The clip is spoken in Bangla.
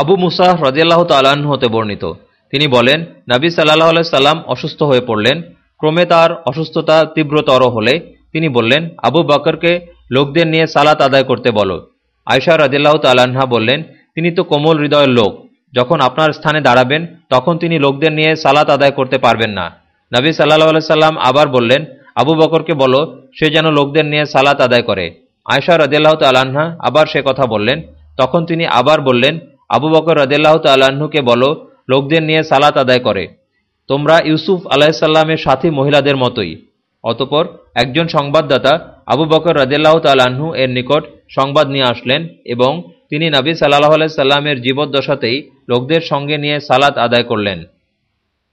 আবু মুসাহ রদিয়াল্লাহ তালাহ হতে বর্ণিত। তিনি বলেন, নবী সাল্লাহ সাল্লাম অসুস্থ হয়ে পড়লেন। ক্রমে তার অসুস্থতা তীব্রতর হলে তিনি বললেন, আবু বকরকে লোকদের নিয়ে সালাত আদায় করতে বলো। আয়সা রদিল্লাহ তাল্লাহা বললেন, তিনি তো কোমল হৃদয়ের লোক। যখন আপনার স্থানে দাঁড়াবেন, তখন তিনি লোকদের নিয়ে সালাত আদায় করতে পারবেন না। নবী সাল্লাহ সাল্লাম আবার বললেন, আবু বকরকে বলো, সে যেন লোকদের নিয়ে সালাত আদায় করে। আয়সা রদিল্লাহ তাল্লাহা আবার সে কথা বললেন। তখন তিনি আবার বললেন আবু বকর রদেলাহ তাল্লাহ্নকে বলো, লোকদের নিয়ে সালাত আদায় করে। তোমরা ইউসুফ আলাহিসাল্লামের সাথী মহিলাদের মতোই। অতপর একজন সংবাদদাতা আবু বকর রদেলাহ তাল্লাহ্ন এর নিকট সংবাদ নিয়ে আসলেন এবং তিনি নবী সাল্লাহ আলাইসাল্লামের জীবদ্দশাতেই লোকদের সঙ্গে নিয়ে সালাত আদায় করলেন।